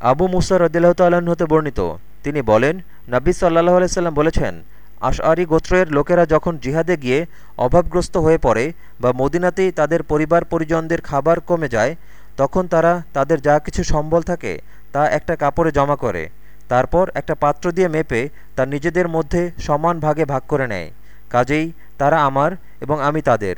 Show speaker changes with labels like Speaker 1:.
Speaker 1: আবু মুসা রদিল্লাহ তাল্লাহ্ন হতে বর্ণিত। তিনি বলেন নাব্বি সাল্লাহ আলাইসাল্লাম বলেছেন, আশআরি গোত্রের লোকেরা যখন জিহাদে গিয়ে অভাবগ্রস্ত হয়ে পড়ে বা মদিনাতেই তাদের পরিবার পরিজনদের খাবার কমে যায়, তখন তারা তাদের যা কিছু সম্বল থাকে তা একটা কাপড়ে জমা করে, তারপর একটা পাত্র দিয়ে মেপে তা নিজেদের মধ্যে সমান ভাগে ভাগ করে নেয়। কাজেই তারা আমার এবং আমি তাদের।